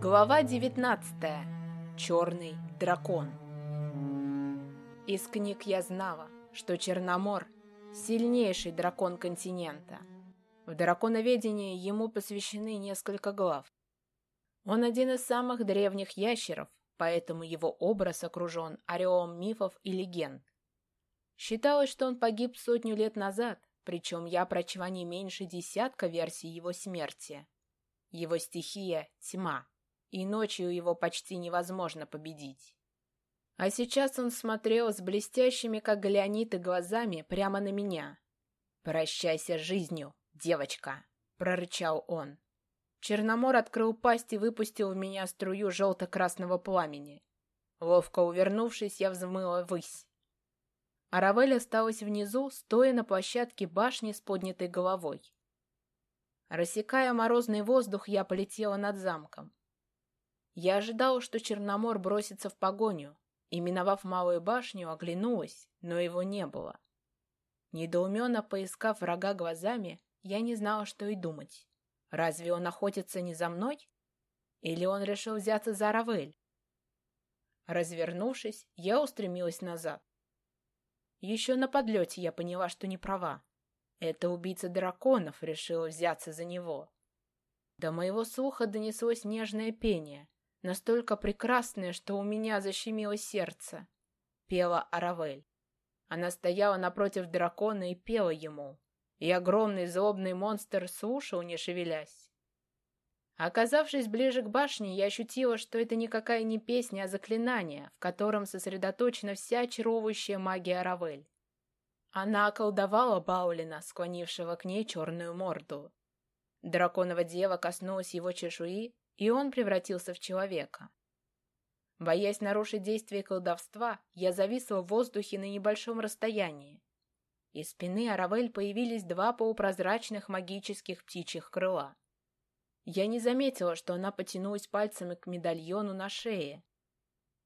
Глава 19. Черный дракон. Из книг я знала, что Черномор – сильнейший дракон континента. В драконоведении ему посвящены несколько глав. Он один из самых древних ящеров, поэтому его образ окружен ореолом мифов и легенд. Считалось, что он погиб сотню лет назад, причем я прочла не меньше десятка версий его смерти. Его стихия – тьма и ночью его почти невозможно победить. А сейчас он смотрел с блестящими, как галеониты, глазами прямо на меня. «Прощайся с жизнью, девочка!» — прорычал он. Черномор открыл пасть и выпустил в меня струю желто-красного пламени. Ловко увернувшись, я взмыла ввысь. Аравель осталась внизу, стоя на площадке башни с поднятой головой. Рассекая морозный воздух, я полетела над замком. Я ожидала, что Черномор бросится в погоню, и, миновав малую башню, оглянулась, но его не было. Недоуменно поискав врага глазами, я не знала, что и думать. Разве он охотится не за мной? Или он решил взяться за Равель? Развернувшись, я устремилась назад. Еще на подлете я поняла, что не права. Это убийца драконов решила взяться за него. До моего слуха донеслось нежное пение, настолько прекрасная, что у меня защемило сердце. Пела Аравель. Она стояла напротив дракона и пела ему, и огромный злобный монстр слушал, не шевелясь. Оказавшись ближе к башне, я ощутила, что это никакая не песня, а заклинание, в котором сосредоточена вся очаровывающая магия Аравель. Она околдовала Баулина, склонившего к ней черную морду. Драконова дева коснулась его чешуи, и он превратился в человека. Боясь нарушить действие колдовства, я зависла в воздухе на небольшом расстоянии. Из спины Аравель появились два полупрозрачных магических птичьих крыла. Я не заметила, что она потянулась пальцами к медальону на шее,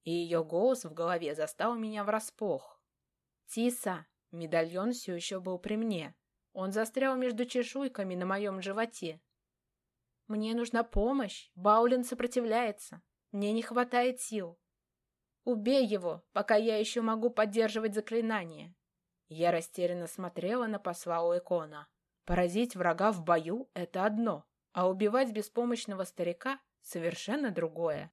и ее голос в голове застал меня врасплох. «Тиса!» Медальон все еще был при мне. Он застрял между чешуйками на моем животе. Мне нужна помощь. Баулин сопротивляется. Мне не хватает сил. Убей его, пока я еще могу поддерживать заклинание. Я растерянно смотрела на посла Уэкона. Поразить врага в бою — это одно, а убивать беспомощного старика — совершенно другое.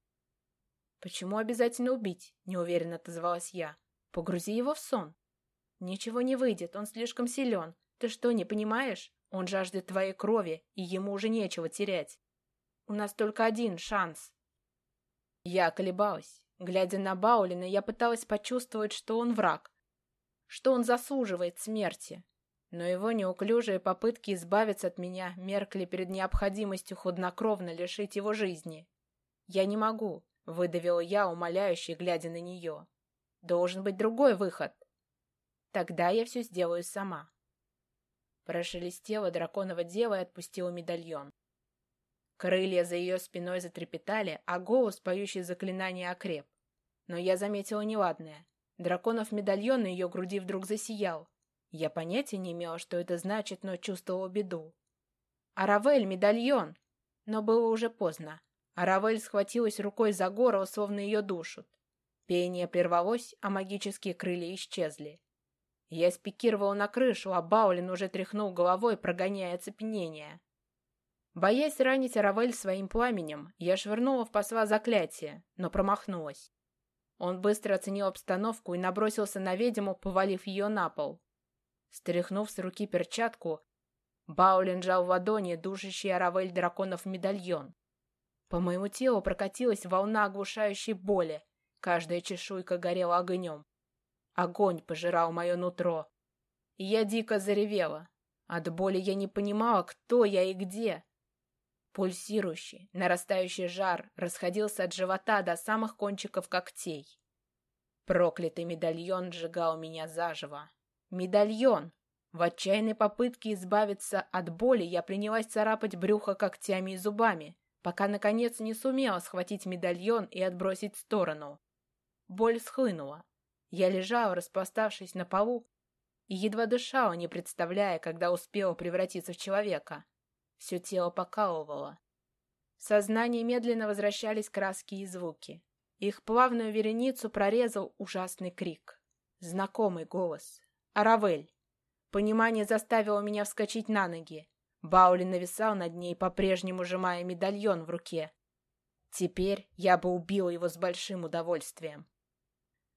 «Почему обязательно убить?» — неуверенно отозвалась я. «Погрузи его в сон». «Ничего не выйдет, он слишком силен. Ты что, не понимаешь? Он жаждет твоей крови, и ему уже нечего терять. У нас только один шанс. Я колебалась. Глядя на Баулина, я пыталась почувствовать, что он враг, что он заслуживает смерти. Но его неуклюжие попытки избавиться от меня меркли перед необходимостью хладнокровно лишить его жизни. «Я не могу», — выдавила я, умоляюще, глядя на нее. «Должен быть другой выход». «Тогда я все сделаю сама». Прошелестела драконова дева и отпустила медальон. Крылья за ее спиной затрепетали, а голос, поющий заклинание, окреп. Но я заметила неладное. Драконов медальон на ее груди вдруг засиял. Я понятия не имела, что это значит, но чувствовала беду. «Аравель, медальон!» Но было уже поздно. Аравель схватилась рукой за горло, словно ее душат. Пение прервалось, а магические крылья исчезли. Я спикировал на крышу, а Баулин уже тряхнул головой, прогоняя оцепенение. Боясь ранить Аравель своим пламенем, я швырнула в посла заклятие, но промахнулась. Он быстро оценил обстановку и набросился на ведьму, повалив ее на пол. Стряхнув с руки перчатку, Баулин жал в ладони душащий Аравель драконов медальон. По моему телу прокатилась волна оглушающей боли, каждая чешуйка горела огнем. Огонь пожирал мое нутро. И я дико заревела. От боли я не понимала, кто я и где. Пульсирующий, нарастающий жар расходился от живота до самых кончиков когтей. Проклятый медальон сжигал меня заживо. Медальон! В отчаянной попытке избавиться от боли я принялась царапать брюхо когтями и зубами, пока, наконец, не сумела схватить медальон и отбросить в сторону. Боль схлынула. Я лежала, распластавшись на полу, и едва дышала, не представляя, когда успела превратиться в человека. Все тело покалывало. В сознании медленно возвращались краски и звуки. Их плавную вереницу прорезал ужасный крик. Знакомый голос. «Аравель!» Понимание заставило меня вскочить на ноги. Баули нависал над ней, по-прежнему сжимая медальон в руке. Теперь я бы убил его с большим удовольствием.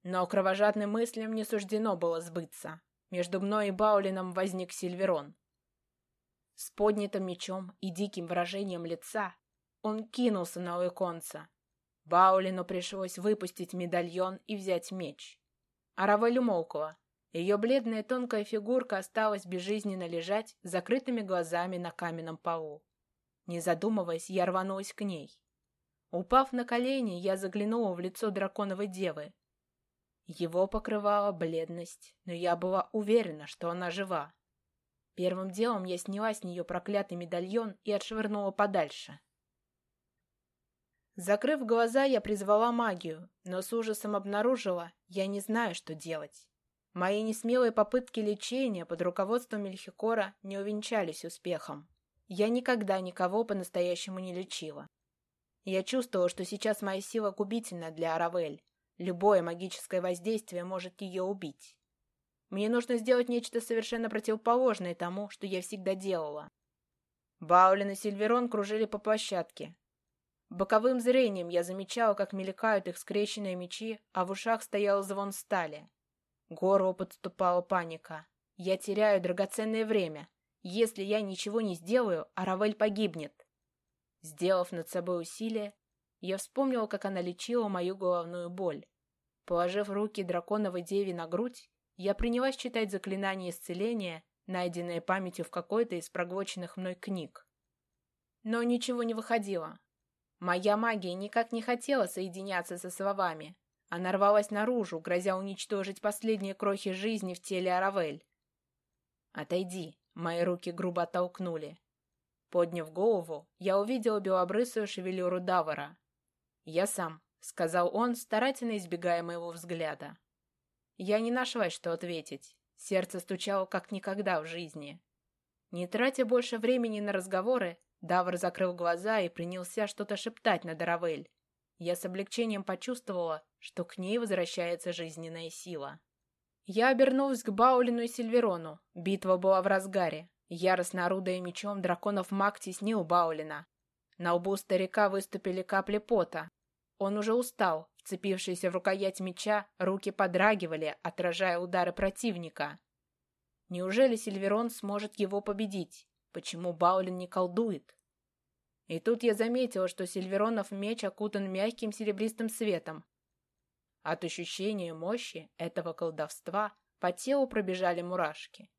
Но кровожадным мыслям не суждено было сбыться. Между мной и Баулином возник Сильверон. С поднятым мечом и диким выражением лица он кинулся на Уэконца. Баулину пришлось выпустить медальон и взять меч. Аравель умолкла. Ее бледная тонкая фигурка осталась безжизненно лежать с закрытыми глазами на каменном полу. Не задумываясь, я рванулась к ней. Упав на колени, я заглянула в лицо драконовой девы. Его покрывала бледность, но я была уверена, что она жива. Первым делом я сняла с нее проклятый медальон и отшвырнула подальше. Закрыв глаза, я призвала магию, но с ужасом обнаружила, я не знаю, что делать. Мои несмелые попытки лечения под руководством Мельхикора не увенчались успехом. Я никогда никого по-настоящему не лечила. Я чувствовала, что сейчас моя сила губительна для Аравель. Любое магическое воздействие может ее убить. Мне нужно сделать нечто совершенно противоположное тому, что я всегда делала. Баулин и Сильверон кружили по площадке. Боковым зрением я замечала, как мелькают их скрещенные мечи, а в ушах стоял звон стали. Горло подступала паника. Я теряю драгоценное время. Если я ничего не сделаю, Аравель погибнет. Сделав над собой усилие, я вспомнила, как она лечила мою головную боль. Положив руки драконовой деве на грудь, я принялась читать заклинание исцеления, найденное памятью в какой-то из проглоченных мной книг. Но ничего не выходило. Моя магия никак не хотела соединяться со словами. Она рвалась наружу, грозя уничтожить последние крохи жизни в теле Аравель. «Отойди!» — мои руки грубо оттолкнули. Подняв голову, я увидела белобрысую шевелюру Давара. «Я сам», — сказал он, старательно избегая моего взгляда. Я не нашлась, что ответить. Сердце стучало как никогда в жизни. Не тратя больше времени на разговоры, Давр закрыл глаза и принялся что-то шептать на Даравель. Я с облегчением почувствовала, что к ней возвращается жизненная сила. Я обернулась к Баулину и Сильверону. Битва была в разгаре. Яростно орудуя мечом, драконов маг теснил Баулина. На лбу старика выступили капли пота. Он уже устал. Вцепившийся в рукоять меча, руки подрагивали, отражая удары противника. Неужели Сильверон сможет его победить? Почему Баулин не колдует? И тут я заметила, что Сильверонов меч окутан мягким серебристым светом. От ощущения мощи этого колдовства по телу пробежали мурашки.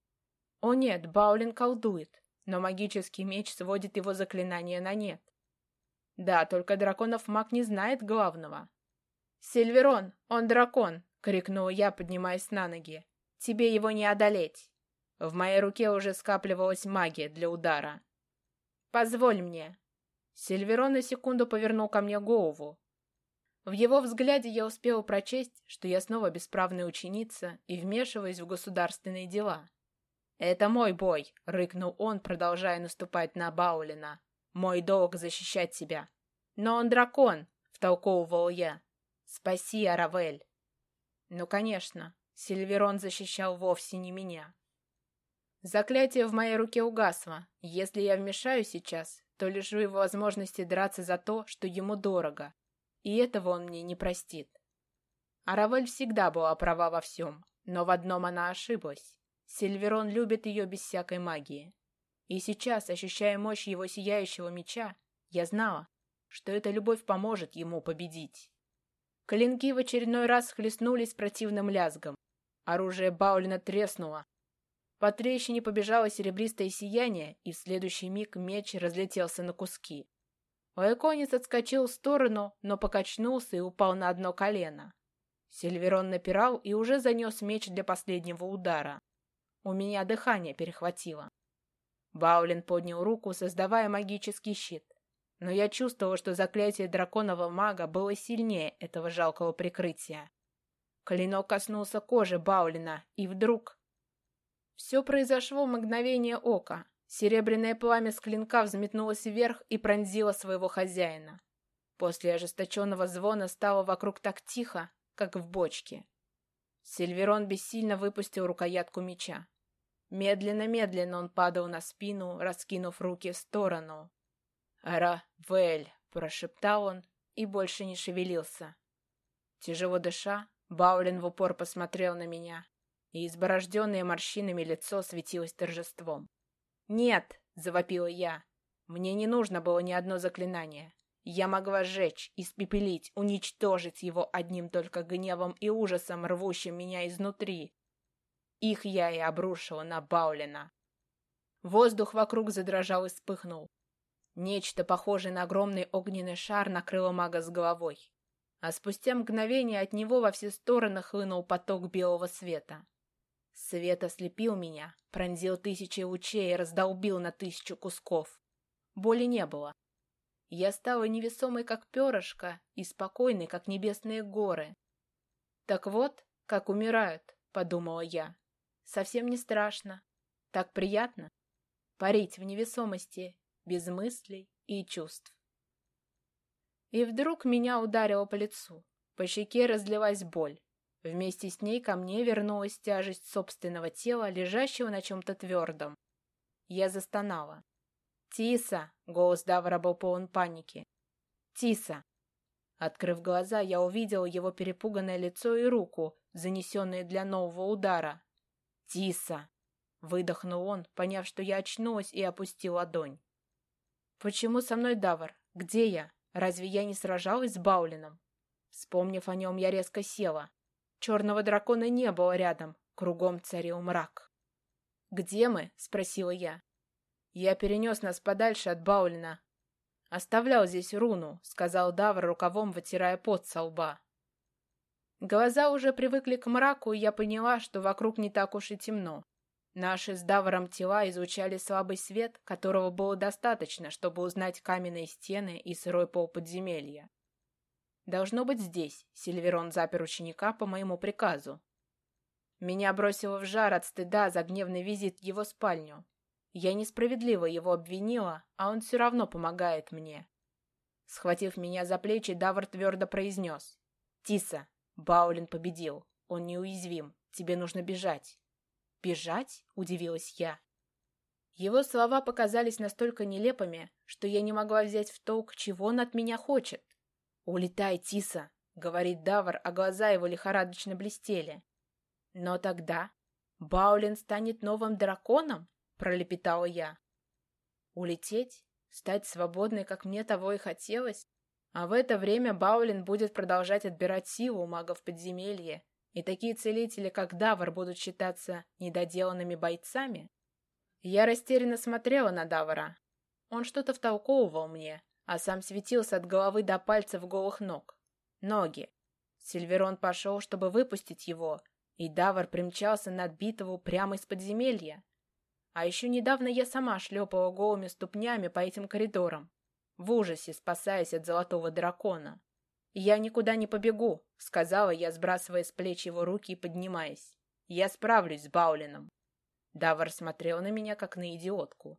О нет, Баулин колдует, но магический меч сводит его заклинание на нет. Да, только драконов маг не знает главного. «Сильверон, он дракон!» — крикнул я, поднимаясь на ноги. «Тебе его не одолеть!» В моей руке уже скапливалась магия для удара. «Позволь мне!» Сильверон на секунду повернул ко мне голову. В его взгляде я успела прочесть, что я снова бесправная ученица и вмешиваюсь в государственные дела. «Это мой бой!» — рыкнул он, продолжая наступать на Баулина. «Мой долг защищать тебя!» «Но он дракон!» — втолковывал я. «Спаси, Аравель!» «Ну, конечно, Сильверон защищал вовсе не меня». Заклятие в моей руке угасло. Если я вмешаюсь сейчас, то лишу его возможности драться за то, что ему дорого. И этого он мне не простит. Аравель всегда была права во всем, но в одном она ошиблась. Сильверон любит ее без всякой магии. И сейчас, ощущая мощь его сияющего меча, я знала, что эта любовь поможет ему победить. Клинки в очередной раз хлестнулись противным лязгом. Оружие Баулина треснуло. По трещине побежало серебристое сияние, и в следующий миг меч разлетелся на куски. Лайконец отскочил в сторону, но покачнулся и упал на одно колено. Сильверон напирал и уже занес меч для последнего удара. У меня дыхание перехватило. Баулин поднял руку, создавая магический щит. Но я чувствовал, что заклятие драконового мага было сильнее этого жалкого прикрытия. Клинок коснулся кожи Баулина, и вдруг... Все произошло в мгновение ока. Серебряное пламя с клинка взметнулось вверх и пронзило своего хозяина. После ожесточенного звона стало вокруг так тихо, как в бочке. Сильверон бессильно выпустил рукоятку меча. Медленно-медленно он падал на спину, раскинув руки в сторону. «Равель!» — прошептал он и больше не шевелился. Тяжело дыша, Баулин в упор посмотрел на меня, и изборожденное морщинами лицо светилось торжеством. «Нет!» — завопила я. «Мне не нужно было ни одно заклинание. Я могла сжечь, испепелить, уничтожить его одним только гневом и ужасом, рвущим меня изнутри. Их я и обрушила на Баулина. Воздух вокруг задрожал и вспыхнул. Нечто похожее на огромный огненный шар накрыло мага с головой. А спустя мгновение от него во все стороны хлынул поток белого света. Свет ослепил меня, пронзил тысячи лучей и раздолбил на тысячу кусков. Боли не было. Я стала невесомой, как перышко, и спокойной, как небесные горы. «Так вот, как умирают», — подумала я. «Совсем не страшно. Так приятно. Парить в невесомости, без мыслей и чувств». И вдруг меня ударило по лицу. По щеке разлилась боль. Вместе с ней ко мне вернулась тяжесть собственного тела, лежащего на чем-то твердом. Я застонала. «Тиса!» — голос Давара был полон паники. «Тиса!» Открыв глаза, я увидел его перепуганное лицо и руку, занесенные для нового удара. «Тиса!» — выдохнул он, поняв, что я очнулась и опустил ладонь. «Почему со мной Давар? Где я? Разве я не сражалась с Баулином?» Вспомнив о нем, я резко села. Черного дракона не было рядом, кругом царил мрак. «Где мы?» — спросила я. Я перенес нас подальше от Баулина. Оставлял здесь руну, сказал Давр, рукавом вытирая пот со лба. Глаза уже привыкли к мраку, и я поняла, что вокруг не так уж и темно. Наши с Давром тела изучали слабый свет, которого было достаточно, чтобы узнать каменные стены и сырой пол подземелья. Должно быть здесь, Сильверон запер ученика по моему приказу. Меня бросило в жар от стыда за гневный визит в его спальню. Я несправедливо его обвинила, а он все равно помогает мне. Схватив меня за плечи, Давр твердо произнес. «Тиса, Баулин победил. Он неуязвим. Тебе нужно бежать». «Бежать?» — удивилась я. Его слова показались настолько нелепыми, что я не могла взять в толк, чего он от меня хочет. «Улетай, Тиса!» — говорит Давр, а глаза его лихорадочно блестели. «Но тогда Баулин станет новым драконом?» — пролепетала я. Улететь? Стать свободной, как мне того и хотелось? А в это время Баулин будет продолжать отбирать силу у магов подземелья, и такие целители, как Давар, будут считаться недоделанными бойцами? Я растерянно смотрела на Давара. Он что-то втолковывал мне, а сам светился от головы до пальцев голых ног. Ноги. Сильверон пошел, чтобы выпустить его, и Давар примчался на битву прямо из подземелья. А еще недавно я сама шлепала голыми ступнями по этим коридорам, в ужасе спасаясь от золотого дракона. «Я никуда не побегу», — сказала я, сбрасывая с плеч его руки и поднимаясь. «Я справлюсь с Баулином». Давар смотрел на меня, как на идиотку.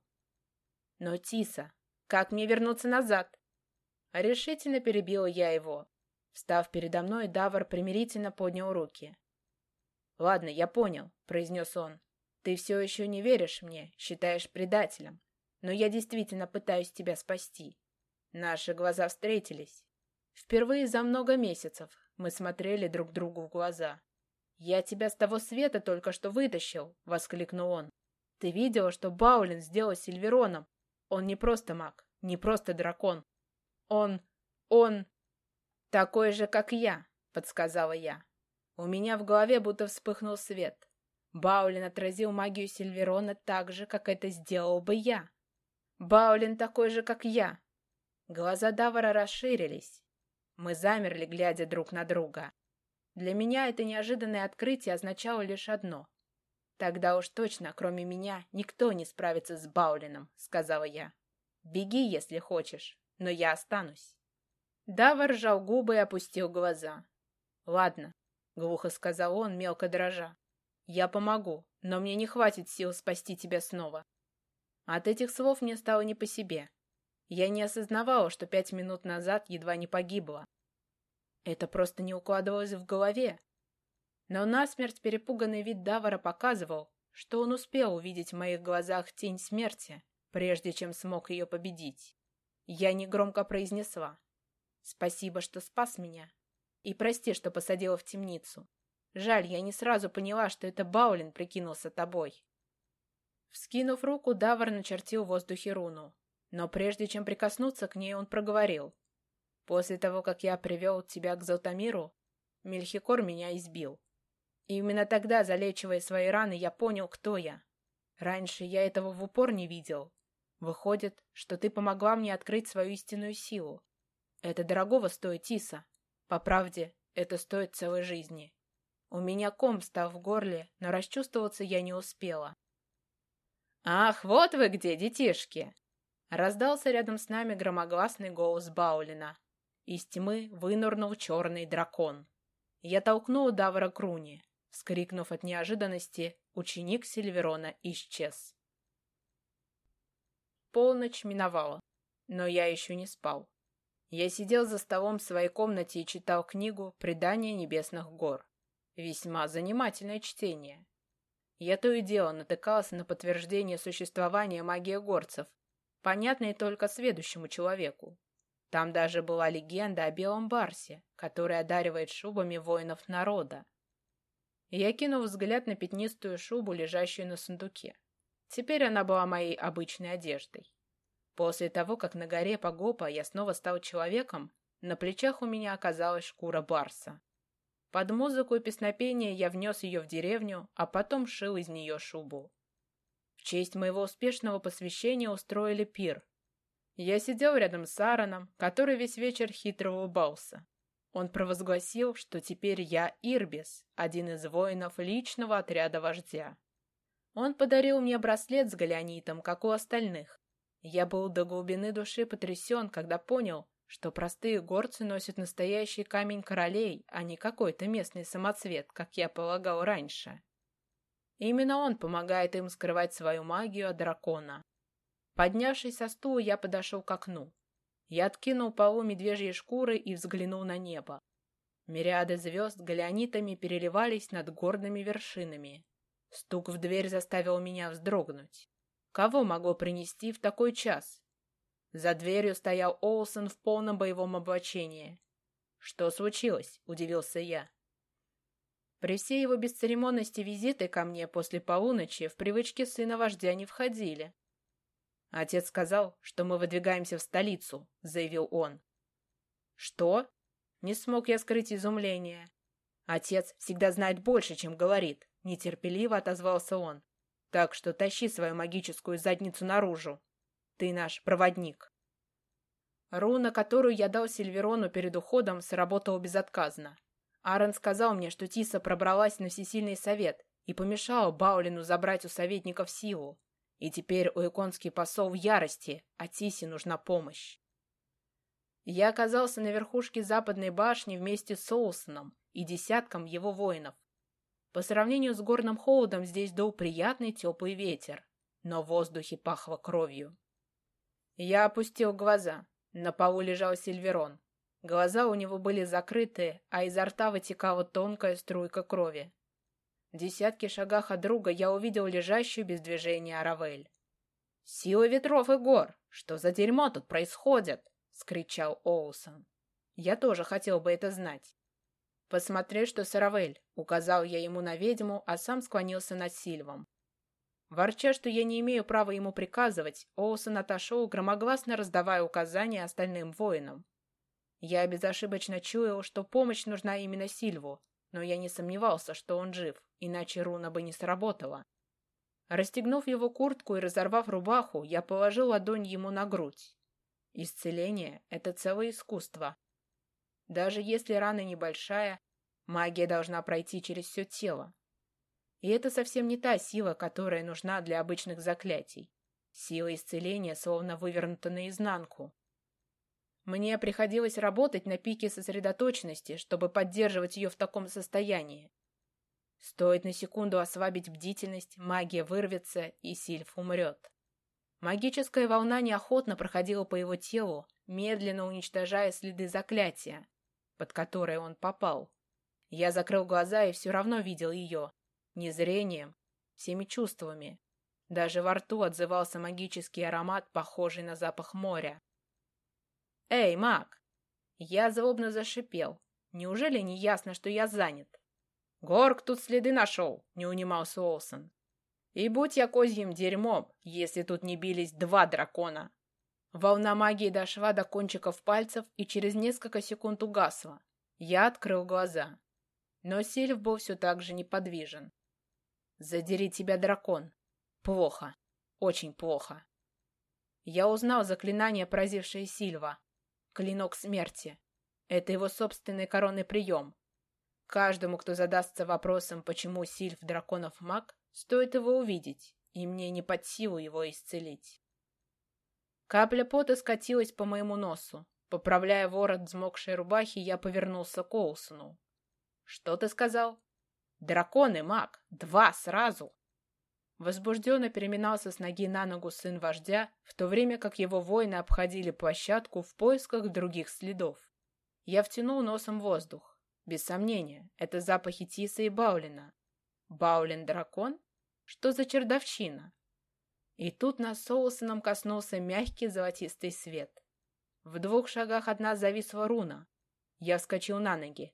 «Но, Тиса, как мне вернуться назад?» Решительно перебила я его. Встав передо мной, Давар примирительно поднял руки. «Ладно, я понял», — произнес он. Ты все еще не веришь мне, считаешь предателем. Но я действительно пытаюсь тебя спасти. Наши глаза встретились. Впервые за много месяцев мы смотрели друг другу в глаза. «Я тебя с того света только что вытащил!» — воскликнул он. «Ты видела, что Баулин сделал Сильвероном? Он не просто маг, не просто дракон. Он... он... такой же, как я!» — подсказала я. У меня в голове будто вспыхнул свет. Баулин отразил магию Сильверона так же, как это сделал бы я. Баулин такой же, как я. Глаза Давара расширились. Мы замерли, глядя друг на друга. Для меня это неожиданное открытие означало лишь одно. «Тогда уж точно, кроме меня, никто не справится с Баулином», — сказала я. «Беги, если хочешь, но я останусь». Давар сжал губы и опустил глаза. «Ладно», — глухо сказал он, мелко дрожа. «Я помогу, но мне не хватит сил спасти тебя снова». От этих слов мне стало не по себе. Я не осознавала, что пять минут назад едва не погибла. Это просто не укладывалось в голове. Но насмерть перепуганный вид Давара показывал, что он успел увидеть в моих глазах тень смерти, прежде чем смог ее победить. Я негромко произнесла «Спасибо, что спас меня, и прости, что посадила в темницу. Жаль, я не сразу поняла, что это Баулин прикинулся тобой». Вскинув руку, Давар начертил в воздухе руну. Но прежде чем прикоснуться к ней, он проговорил. «После того, как я привел тебя к Золотомиру, Мельхикор меня избил. И именно тогда, залечивая свои раны, я понял, кто я. Раньше я этого в упор не видел. Выходит, что ты помогла мне открыть свою истинную силу. Это дорогого стоит, Тиса. По правде, это стоит целой жизни. У меня ком стал в горле, но расчувствоваться я не успела. «Ах, вот вы где, детишки!» Раздался рядом с нами громогласный голос Баулина. Из тьмы вынырнул черный дракон. Я толкнул Давра Круни. Вскрикнув от неожиданности, ученик Сильверона исчез. Полночь миновала, но я еще не спал. Я сидел за столом в своей комнате и читал книгу «Предание небесных гор». Весьма занимательное чтение. Я то и дело натыкался на подтверждение существования магии горцев, понятной только сведущему человеку. Там даже была легенда о белом барсе, который одаривает шубами воинов народа. Я кинул взгляд на пятнистую шубу, лежащую на сундуке. Теперь она была моей обычной одеждой. После того, как на горе Погопа я снова стал человеком, на плечах у меня оказалась шкура барса. Под музыку и песнопение я внес ее в деревню, а потом шил из нее шубу. В честь моего успешного посвящения устроили пир. Я сидел рядом с Аароном, который весь вечер хитро улыбался. Он провозгласил, что теперь я Ирбис, один из воинов личного отряда вождя. Он подарил мне браслет с галеонитом, как у остальных. Я был до глубины души потрясен, когда понял, что простые горцы носят настоящий камень королей, а не какой-то местный самоцвет, как я полагал раньше. Именно он помогает им скрывать свою магию от дракона. Поднявшись со стула, я подошел к окну. Я откинул полу медвежьей шкуры и взглянул на небо. Мириады звезд галеонитами переливались над горными вершинами. Стук в дверь заставил меня вздрогнуть. Кого могло принести в такой час? За дверью стоял Олсен в полном боевом облачении. «Что случилось?» — удивился я. При всей его бесцеремонности визиты ко мне после полуночи в привычки сына вождя не входили. «Отец сказал, что мы выдвигаемся в столицу», — заявил он. «Что?» — не смог я скрыть изумление. «Отец всегда знает больше, чем говорит», — нетерпеливо отозвался он. «Так что тащи свою магическую задницу наружу». Ты наш проводник. Руна, которую я дал Сильверону перед уходом, сработала безотказно. Аарон сказал мне, что Тиса пробралась на всесильный совет и помешала Баулину забрать у советников силу. И теперь уиконский посол в ярости, а Тисе нужна помощь. Я оказался на верхушке западной башни вместе с Соусоном и десятком его воинов. По сравнению с горным холодом здесь дул приятный теплый ветер, но в воздухе пахло кровью. Я опустил глаза. На полу лежал Сильверон. Глаза у него были закрыты, а изо рта вытекала тонкая струйка крови. В десятки шагах от друга я увидел лежащую без движения Аравель. «Сила ветров и гор! Что за дерьмо тут происходит?» — скричал Оусон. «Я тоже хотел бы это знать». «Посмотри, что с Аравель», — указал я ему на ведьму, а сам склонился над Сильвом. Ворча, что я не имею права ему приказывать, Оусон отошел, громогласно раздавая указания остальным воинам. Я безошибочно чуял, что помощь нужна именно Сильву, но я не сомневался, что он жив, иначе руна бы не сработала. Расстегнув его куртку и разорвав рубаху, я положил ладонь ему на грудь. Исцеление — это целое искусство. Даже если рана небольшая, магия должна пройти через все тело, и это совсем не та сила, которая нужна для обычных заклятий. Сила исцеления словно вывернута наизнанку. Мне приходилось работать на пике сосредоточенности, чтобы поддерживать ее в таком состоянии. Стоит на секунду ослабить бдительность, магия вырвется, и Сильф умрет. Магическая волна неохотно проходила по его телу, медленно уничтожая следы заклятия, под которое он попал. Я закрыл глаза и все равно видел ее. Не зрением, всеми чувствами. Даже во рту отзывался магический аромат, похожий на запах моря. «Эй, маг!» Я злобно зашипел. Неужели не ясно, что я занят? «Горк тут следы нашел», — не унимался Олсон. «И будь я козьим дерьмом, если тут не бились два дракона». Волна магии дошла до кончиков пальцев и через несколько секунд угасла. Я открыл глаза. Но Сильв был все так же неподвижен. «Задери тебя, дракон!» «Плохо. Очень плохо». Я узнал заклинание, поразившее Сильва. Клинок смерти. Это его собственный коронный прием. Каждому, кто задастся вопросом, почему Сильв драконов маг, стоит его увидеть, и мне не под силу его исцелить. Капля пота скатилась по моему носу. Поправляя ворот взмокшей рубахи, я повернулся к Олсону. «Что ты сказал?» «Драконы, маг! Два сразу!» Возбужденно переминался с ноги на ногу сын вождя, в то время как его воины обходили площадку в поисках других следов. Я втянул носом воздух. Без сомнения, это запахи Тиса и Баулина. Баулин-дракон? Что за чердовщина? И тут нас соусоном коснулся мягкий золотистый свет. В двух шагах от нас зависла руна. Я вскочил на ноги.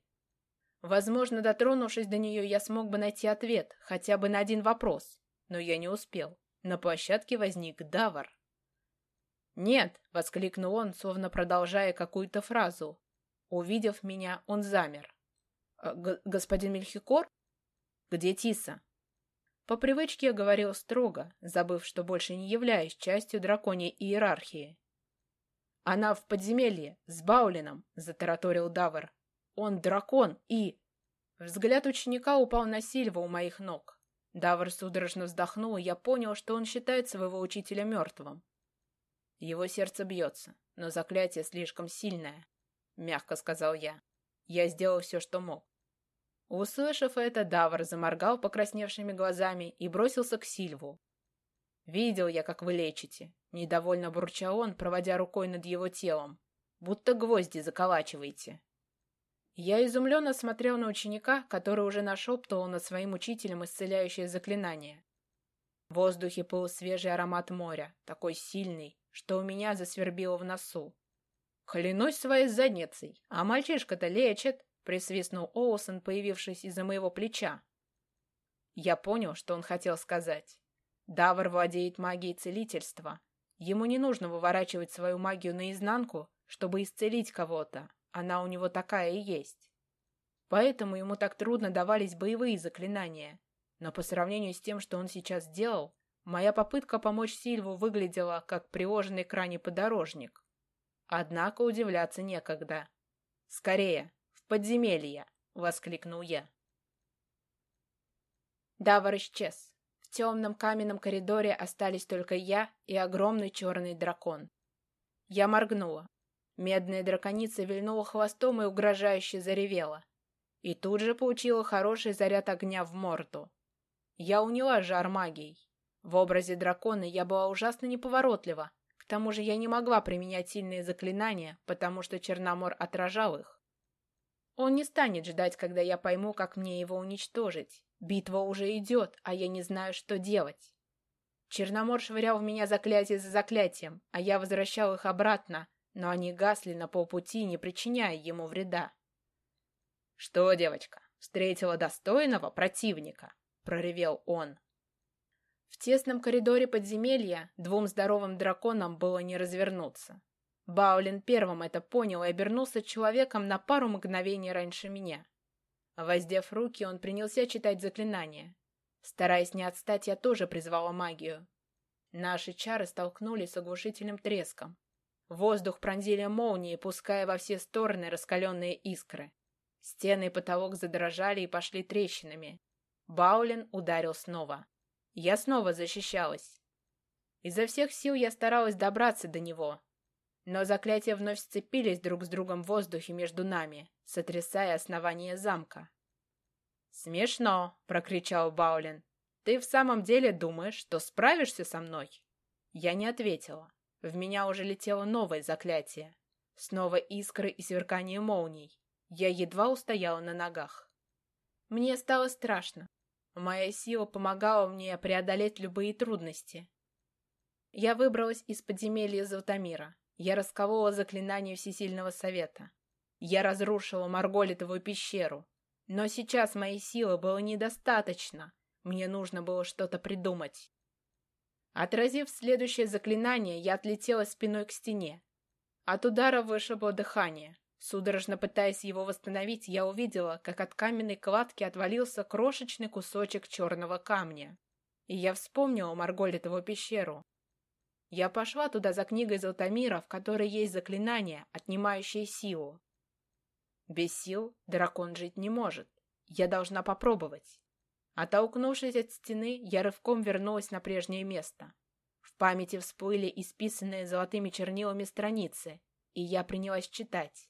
Возможно, дотронувшись до нее, я смог бы найти ответ, хотя бы на один вопрос. Но я не успел. На площадке возник Давар. «Нет!» — воскликнул он, словно продолжая какую-то фразу. Увидев меня, он замер. «Э, «Господин Мельхикор? Где Тиса?» По привычке я говорил строго, забыв, что больше не являюсь частью драконьей иерархии. «Она в подземелье, с Баулином», — затараторил Давар. Он дракон и... Взгляд ученика упал на Сильва у моих ног. Давр судорожно вздохнул, и я понял, что он считает своего учителя мертвым. Его сердце бьется, но заклятие слишком сильное, — мягко сказал я. Я сделал все, что мог. Услышав это, Давр заморгал покрасневшими глазами и бросился к Сильву. «Видел я, как вы лечите», — недовольно бурчал он, проводя рукой над его телом. «Будто гвозди заколачиваете». Я изумленно смотрел на ученика, который уже нашептывал над своим учителем исцеляющее заклинание. В воздухе был свежий аромат моря, такой сильный, что у меня засвербило в носу. «Клянусь своей задницей, а мальчишка-то лечит!» — присвистнул Оусон, появившись из-за моего плеча. Я понял, что он хотел сказать. Давар владеет магией целительства. Ему не нужно выворачивать свою магию наизнанку, чтобы исцелить кого-то. Она у него такая и есть. Поэтому ему так трудно давались боевые заклинания. Но по сравнению с тем, что он сейчас делал, моя попытка помочь Сильву выглядела как приложенный к ране подорожник. Однако удивляться некогда. «Скорее, в подземелье!» — воскликнул я. Давар исчез. В темном каменном коридоре остались только я и огромный черный дракон. Я моргнула. Медная драконица вильнула хвостом и угрожающе заревела. И тут же получила хороший заряд огня в морду. Я уняла жар магией. В образе дракона я была ужасно неповоротлива. К тому же я не могла применять сильные заклинания, потому что Черномор отражал их. Он не станет ждать, когда я пойму, как мне его уничтожить. Битва уже идет, а я не знаю, что делать. Черномор швырял в меня заклятие за заклятием, а я возвращал их обратно, но они гасли на полпути, не причиняя ему вреда. «Что, девочка, встретила достойного противника?» — проревел он. В тесном коридоре подземелья двум здоровым драконам было не развернуться. Баулин первым это понял и обернулся человеком на пару мгновений раньше меня. Воздев руки, он принялся читать заклинания. Стараясь не отстать, я тоже призвала магию. Наши чары столкнулись с оглушительным треском. Воздух пронзили молнии, пуская во все стороны раскаленные искры. Стены и потолок задрожали и пошли трещинами. Баулин ударил снова. Я снова защищалась. Изо всех сил я старалась добраться до него. Но заклятия вновь сцепились друг с другом в воздухе между нами, сотрясая основание замка. «Смешно!» — прокричал Баулин. «Ты в самом деле думаешь, что справишься со мной?» Я не ответила. В меня уже летело новое заклятие. Снова искры и сверкание молний. Я едва устояла на ногах. Мне стало страшно. Моя сила помогала мне преодолеть любые трудности. Я выбралась из подземелья Золотомира. Я расколола заклинание Всесильного Совета. Я разрушила Марголитовую пещеру. Но сейчас моей силы было недостаточно. Мне нужно было что-то придумать. Отразив следующее заклинание, я отлетела спиной к стене. От удара вышибло дыхание. Судорожно пытаясь его восстановить, я увидела, как от каменной кладки отвалился крошечный кусочек черного камня. И я вспомнила Марголитову пещеру. Я пошла туда за книгой Золотомира, в которой есть заклинание, отнимающее силу. Без сил дракон жить не может. Я должна попробовать. Оттолкнувшись от стены, я рывком вернулась на прежнее место. В памяти всплыли исписанные золотыми чернилами страницы, и я принялась читать.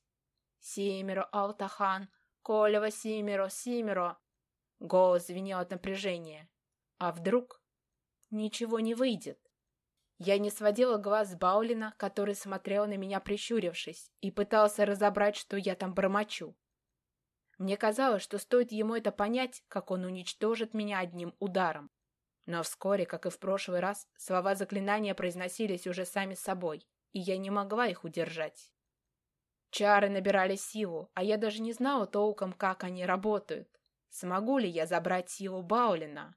«Симеро, Алтахан, Колева, Симеро, Симеро!» Голос звенел от напряжения. А вдруг? Ничего не выйдет. Я не сводила глаз с Баулина, который смотрел на меня прищурившись, и пытался разобрать, что я там бормочу. Мне казалось, что стоит ему это понять, как он уничтожит меня одним ударом. Но вскоре, как и в прошлый раз, слова заклинания произносились уже сами собой, и я не могла их удержать. Чары набирали силу, а я даже не знала толком, как они работают. Смогу ли я забрать силу Баулина?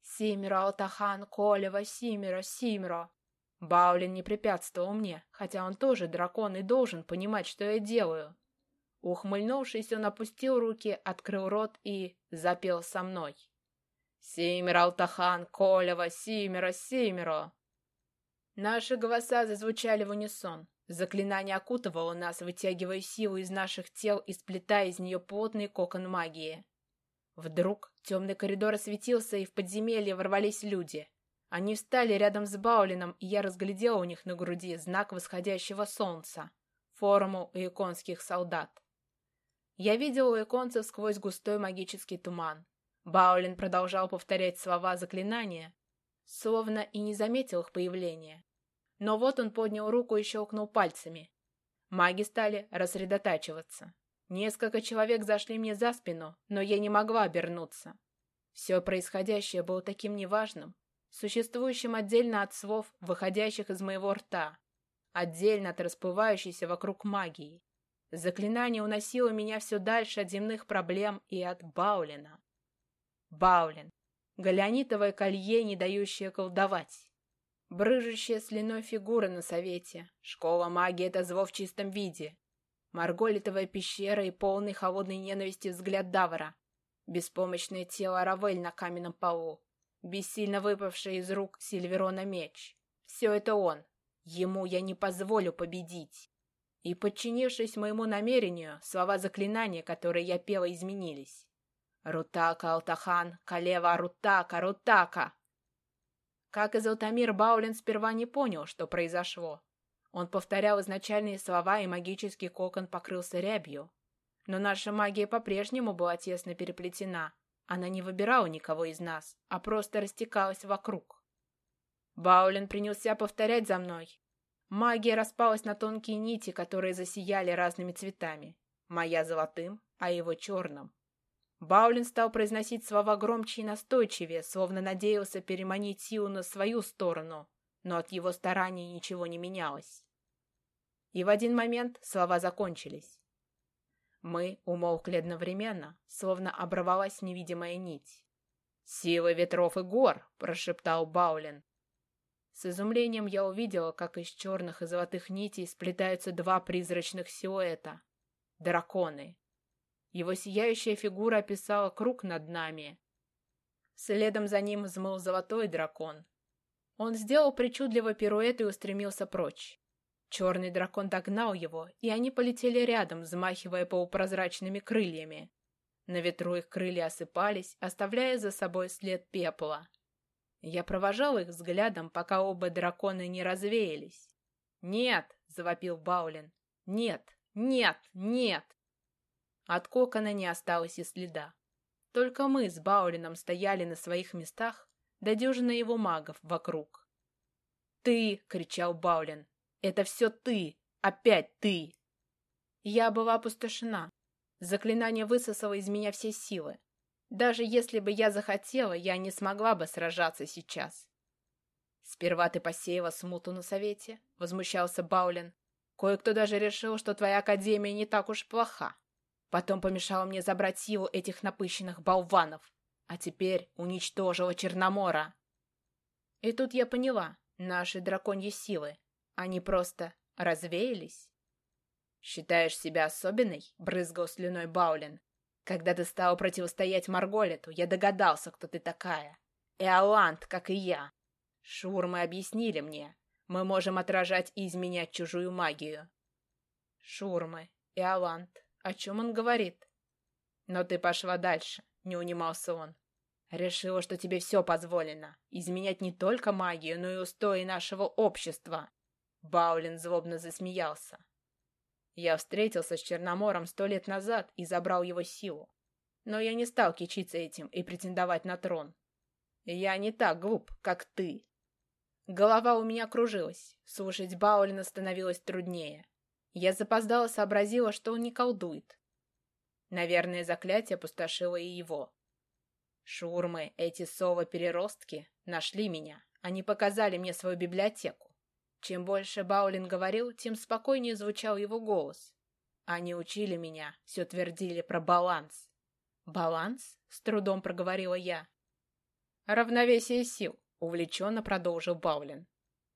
Симеро, Алтахан, Колева, Симеро, Симеро. Баулин не препятствовал мне, хотя он тоже дракон и должен понимать, что я делаю. Ухмыльнувшись, он опустил руки, открыл рот и запел со мной. «Симеро, Алтахан, Колева, Симеро, Симеро!» Наши голоса зазвучали в унисон. Заклинание окутывало нас, вытягивая силу из наших тел и сплетая из нее плотный кокон магии. Вдруг темный коридор осветился, и в подземелье ворвались люди. Они встали рядом с Баулином, и я разглядела у них на груди знак восходящего солнца, форму иконских солдат. Я видела у иконцев сквозь густой магический туман. Баулин продолжал повторять слова заклинания, словно и не заметил их появления. Но вот он поднял руку и щелкнул пальцами. Маги стали рассредотачиваться. Несколько человек зашли мне за спину, но я не могла обернуться. Все происходящее было таким неважным, существующим отдельно от слов, выходящих из моего рта, отдельно от расплывающейся вокруг магии. Заклинание уносило меня все дальше от земных проблем и от Баулина. Баулин. Галеонитовое колье, не дающее колдовать. Брыжущая слюной фигура на совете. Школа магии — это зло в чистом виде. Марголитовая пещера и полный холодной ненависти взгляд Давара. Беспомощное тело Равель на каменном полу. Бессильно выпавший из рук Сильверона меч. Все это он. Ему я не позволю победить. И, подчинившись моему намерению, слова заклинания, которые я пела, изменились. «Рутака, Алтахан, Калева, Рутака, Рутака!» Как и Золотомир, Баулин сперва не понял, что произошло. Он повторял изначальные слова, и магический кокон покрылся рябью. Но наша магия по-прежнему была тесно переплетена. Она не выбирала никого из нас, а просто растекалась вокруг. Баулин принялся повторять за мной. Магия распалась на тонкие нити, которые засияли разными цветами. Моя золотым, а его черным. Баулин стал произносить слова громче и настойчивее, словно надеялся переманить силу на свою сторону, но от его стараний ничего не менялось. И в один момент слова закончились. Мы умолкли одновременно, словно оборвалась невидимая нить. «Силы ветров и гор!» — прошептал Баулин. С изумлением я увидела, как из черных и золотых нитей сплетаются два призрачных силуэта. Драконы. Его сияющая фигура описала круг над нами. Следом за ним взмыл золотой дракон, он сделал причудливый пируэт и устремился прочь. Черный дракон догнал его, и они полетели рядом, взмахивая полупрозрачными крыльями. На ветру их крылья осыпались, оставляя за собой след пепла. Я провожал их взглядом, пока оба дракона не развеялись. «Нет!» — завопил Баулин. «Нет! Нет! Нет!» От кокона не осталось и следа. Только мы с Баулином стояли на своих местах, да дюжина его магов вокруг. «Ты!» — кричал Баулин. «Это все ты! Опять ты!» Я была опустошена. Заклинание высосало из меня все силы. Даже если бы я захотела, я не смогла бы сражаться сейчас. «Сперва ты посеяла смуту на совете», — возмущался Баулин. «Кое-кто даже решил, что твоя академия не так уж плоха. Потом помешала мне забрать силу этих напыщенных болванов, а теперь уничтожила Черномора». И тут я поняла, наши драконьи силы, они просто развеялись. «Считаешь себя особенной?» — брызгал слюной Баулин. «Когда ты стал противостоять Марголету, я догадался, кто ты такая. Эоланд, как и я. Шурмы объяснили мне. Мы можем отражать и изменять чужую магию. Шурмы, Иоланд, о чем он говорит? Но ты пошла дальше, не унимался он. Решила, что тебе все позволено. Изменять не только магию, но и устои нашего общества. Баулин злобно засмеялся. Я встретился с Черномором сто лет назад и забрал его силу. Но я не стал кичиться этим и претендовать на трон. Я не так глуп, как ты. Голова у меня кружилась. Слушать Баулина становилось труднее. Я запоздало сообразила, что он не колдует. Наверное, заклятие опустошило и его. Шурмы, эти совы-переростки, нашли меня. Они показали мне свою библиотеку. Чем больше Баулин говорил, тем спокойнее звучал его голос. Они учили меня, все твердили про баланс. «Баланс?» — с трудом проговорила я. «Равновесие сил», Увлеченно продолжил Баулин.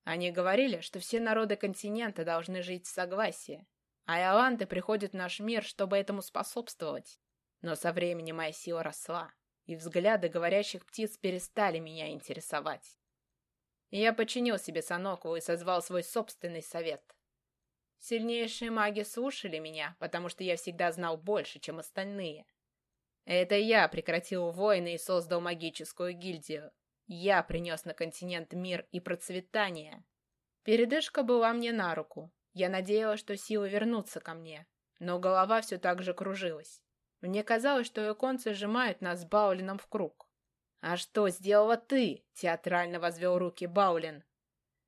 Они говорили, что все народы континента должны жить в согласии, а иоланты приходят в наш мир, чтобы этому способствовать. Но со временем моя сила росла, и взгляды говорящих птиц перестали меня интересовать. Я подчинил себе Саноку и созвал свой собственный совет. Сильнейшие маги слушали меня, потому что я всегда знал больше, чем остальные. Это я прекратил войны и создал магическую гильдию, я принес на континент мир и процветание. Передышка была мне на руку. Я надеялась, что силы вернутся ко мне. Но голова все так же кружилась. Мне казалось, что иконцы сжимают нас Баулином в круг. «А что сделала ты?» — театрально возвел руки Баулин.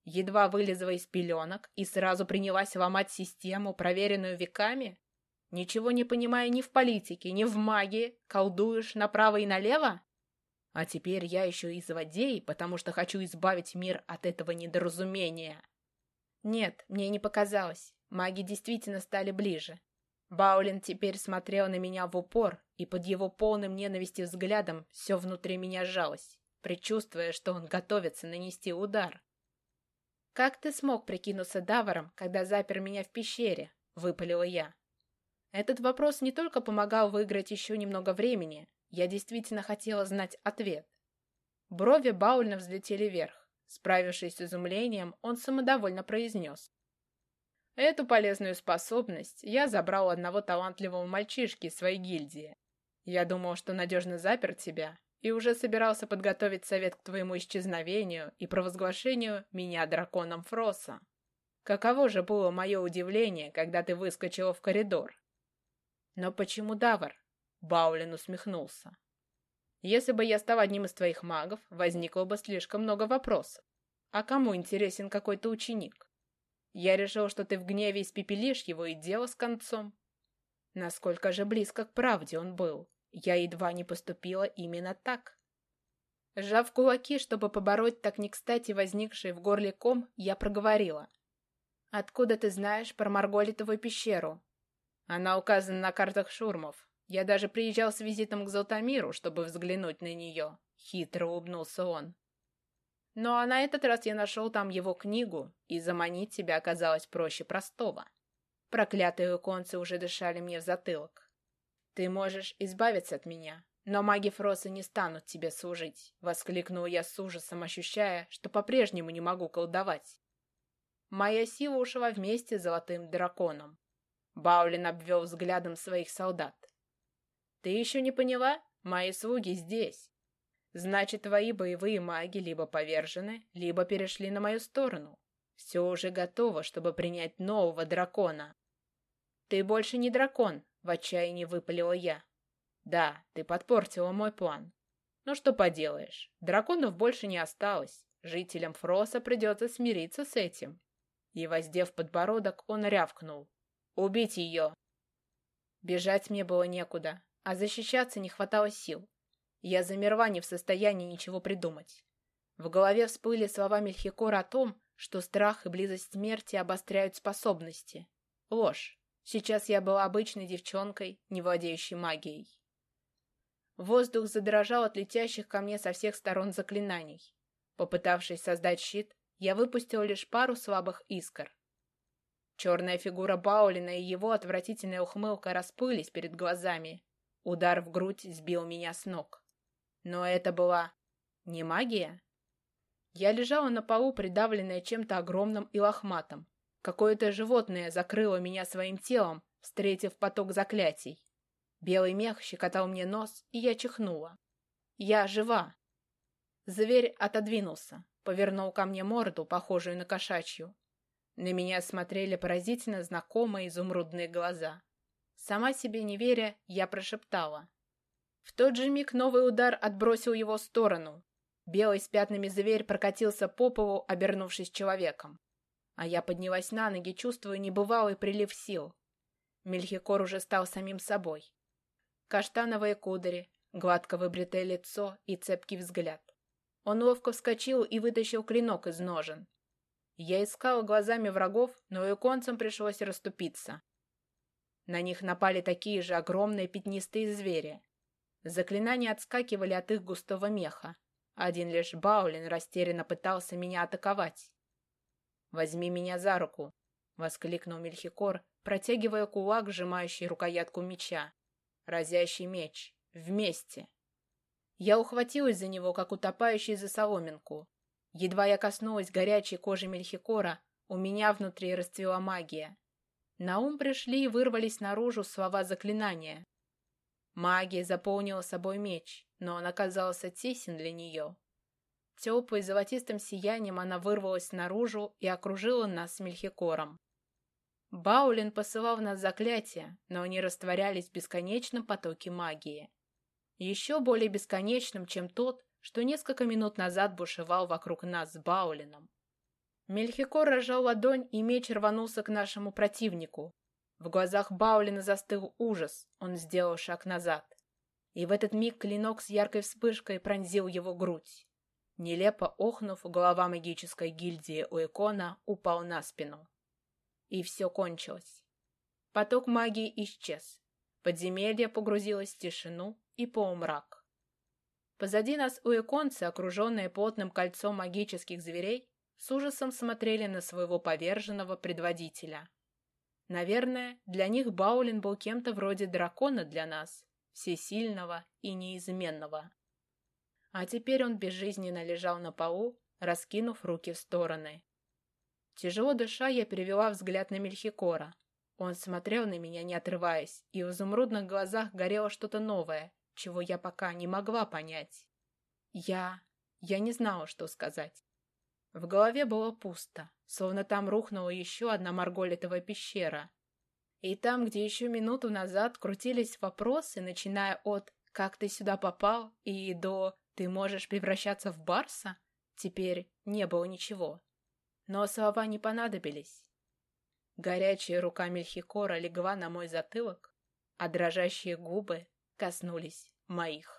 Едва вылезла из пеленок и сразу принялась ломать систему, проверенную веками? Ничего не понимая ни в политике, ни в магии, колдуешь направо и налево? А теперь я еще и злодей, потому что хочу избавить мир от этого недоразумения. Нет, мне не показалось. Маги действительно стали ближе. Баулин теперь смотрел на меня в упор, и под его полным ненависти взглядом все внутри меня сжалось, предчувствуя, что он готовится нанести удар. «Как ты смог прикинуться Даваром, когда запер меня в пещере?» — выпалила я. Этот вопрос не только помогал выиграть еще немного времени, я действительно хотела знать ответ. Брови Баульна взлетели вверх. Справившись с изумлением, он самодовольно произнес. Эту полезную способность я забрал одного талантливого мальчишки из своей гильдии. Я думал, что надежно запер тебя, и уже собирался подготовить совет к твоему исчезновению и провозглашению меня драконом Фроса. Каково же было мое удивление, когда ты выскочила в коридор. Но почему Давар? Баулин усмехнулся. «Если бы я стал одним из твоих магов, возникло бы слишком много вопросов. А кому интересен какой-то ученик? Я решил, что ты в гневе испепелишь его, и дело с концом». Насколько же близко к правде он был. Я едва не поступила именно так. Сжав кулаки, чтобы побороть так не кстати возникший в горле ком, я проговорила. «Откуда ты знаешь про Марголитову пещеру?» Она указана на картах шурмов. Я даже приезжал с визитом к Золотомиру, чтобы взглянуть на нее. Хитро улыбнулся он. Ну на этот раз я нашел там его книгу, и заманить тебя оказалось проще простого. Проклятые иконцы уже дышали мне в затылок. Ты можешь избавиться от меня, но маги Фроса не станут тебе служить, воскликнул я с ужасом, ощущая, что по-прежнему не могу колдовать. Моя сила ушла вместе с золотым драконом. Баулин обвел взглядом своих солдат. Ты еще не поняла? Мои слуги здесь. Значит, твои боевые маги либо повержены, либо перешли на мою сторону. Все уже готово, чтобы принять нового дракона. Ты больше не дракон, в отчаянии выпалила я. Да, ты подпортила мой план. Ну что поделаешь, драконов больше не осталось. жителям Фроса придется смириться с этим. И, воздев подбородок, он рявкнул. «Убить ее!» Бежать мне было некуда, а защищаться не хватало сил. Я замерла не в состоянии ничего придумать. В голове всплыли слова Мельхикора о том, что страх и близость смерти обостряют способности. Ложь. Сейчас я была обычной девчонкой, не владеющей магией. Воздух задрожал от летящих ко мне со всех сторон заклинаний. Попытавшись создать щит, я выпустил лишь пару слабых искр. Черная фигура Баулина и его отвратительная ухмылка расплылись перед глазами. Удар в грудь сбил меня с ног. Но это была не магия? Я лежала на полу, придавленная чем-то огромным и лохматым. Какое-то животное закрыло меня своим телом, встретив поток заклятий. Белый мех щекотал мне нос, и я чихнула. Я жива. Зверь отодвинулся, повернул ко мне морду, похожую на кошачью. На меня смотрели поразительно знакомые изумрудные глаза. Сама себе не веря, я прошептала. В тот же миг новый удар отбросил его в сторону. Белый с пятнами зверь прокатился по полу, обернувшись человеком. А я поднялась на ноги, чувствуя небывалый прилив сил. Мельхикор уже стал самим собой. Каштановые кудри, гладко выбритое лицо и цепкий взгляд. Он ловко вскочил и вытащил клинок из ножен. Я искал глазами врагов, но и концам пришлось расступиться. На них напали такие же огромные пятнистые звери. Заклинания отскакивали от их густого меха. Один лишь Баулин растерянно пытался меня атаковать. «Возьми меня за руку!» — воскликнул Мельхикор, протягивая кулак, сжимающий рукоятку меча. Разящий меч. Вместе. Я ухватилась за него, как утопающий за соломинку. Едва я коснулась горячей кожи Мельхикора, у меня внутри расцвела магия. На ум пришли и вырвались наружу слова заклинания. Магия заполнила собой меч, но он оказался тесен для нее. Теплой золотистым сиянием она вырвалась наружу и окружила нас Мельхикором. Баулин посылал в нас заклятия, но они растворялись в бесконечном потоке магии. Еще более бесконечным, чем тот, что несколько минут назад бушевал вокруг нас с Баулином. Мельхикор разжал ладонь, и меч рванулся к нашему противнику. В глазах Баулина застыл ужас, он сделал шаг назад. И в этот миг клинок с яркой вспышкой пронзил его грудь. Нелепо охнув, голова магической гильдии Уэкона упал на спину. И все кончилось. Поток магии исчез. Подземелье погрузилось в тишину и полумрак. Позади нас уэконцы, окруженные плотным кольцом магических зверей, с ужасом смотрели на своего поверженного предводителя. Наверное, для них Баулин был кем-то вроде дракона для нас, всесильного и неизменного. А теперь он безжизненно лежал на полу, раскинув руки в стороны. Тяжело дыша, я перевела взгляд на Мельхикора. Он смотрел на меня, не отрываясь, и в изумрудных глазах горело что-то новое, чего я пока не могла понять. Я... я не знала, что сказать. В голове было пусто, словно там рухнула еще одна марголитовая пещера. И там, где еще минуту назад крутились вопросы, начиная от «как ты сюда попал?» и до «ты можешь превращаться в барса», теперь не было ничего. Но слова не понадобились. Горячая рука Мельхикора легла на мой затылок, а дрожащие губы коснулись моих.